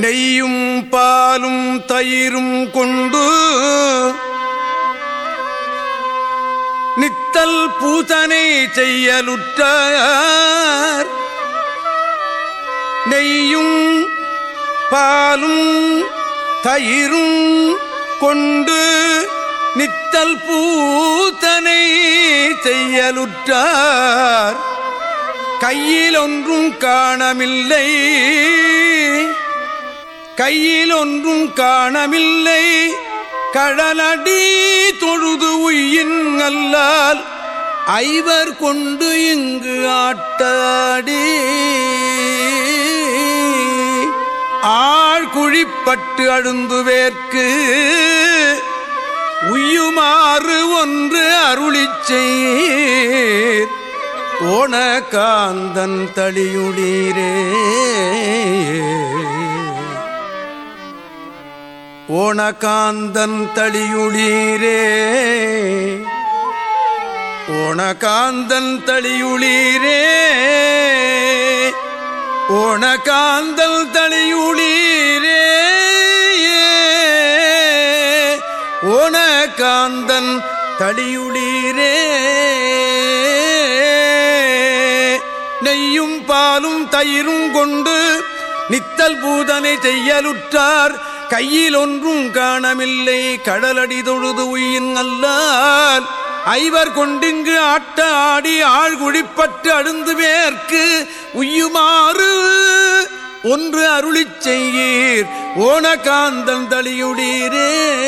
நெய்யும் பாலும் தயிரும் கொண்டு நித்தல் பூதனை செய்யலுற்றார். நெய்யும் பாலும் தயிரும் கொண்டு நித்தல் பூத்தனை செய்யலுற்றார். கையில் ஒன்றும் காணமில்லை. கையில் ஒன்றும் காணமில்லை கடலடி தொழுது உயின் அல்லால் ஐவர் கொண்டு இங்கு ஆட்டாடி. ஆழ்குழிப்பட்டு அழுந்துவேற்கு உயுமாறு ஒன்று அருளிச் செய்யீர் ஓண காந்தன் தளியுளீரே. ஓணகாந்தன் தளியுளீரே. ஓணகாந்தன் தளியுளீரே. ஓணகாந்தல் தளியுளீரே. ஓணகாந்தன் தளியுளீரே. நெய்யும் பாலும் தயிரும் கொண்டு நித்தல் பூதனை செய்யலுற்றார். கையில் ஒன்றும் காணமில்லை. கடலடி தொழுது உயின் அல்லால் ஐவர் கொண்டிங்கு ஆட்ட ஆடி ஆழ்குழிப்பட்டு அழுந்து வேர்க்கு உய்யுமாறு. ஒன்று அருளிச் செய்யீர். ஓணகாந்தன் தளியுடீரே.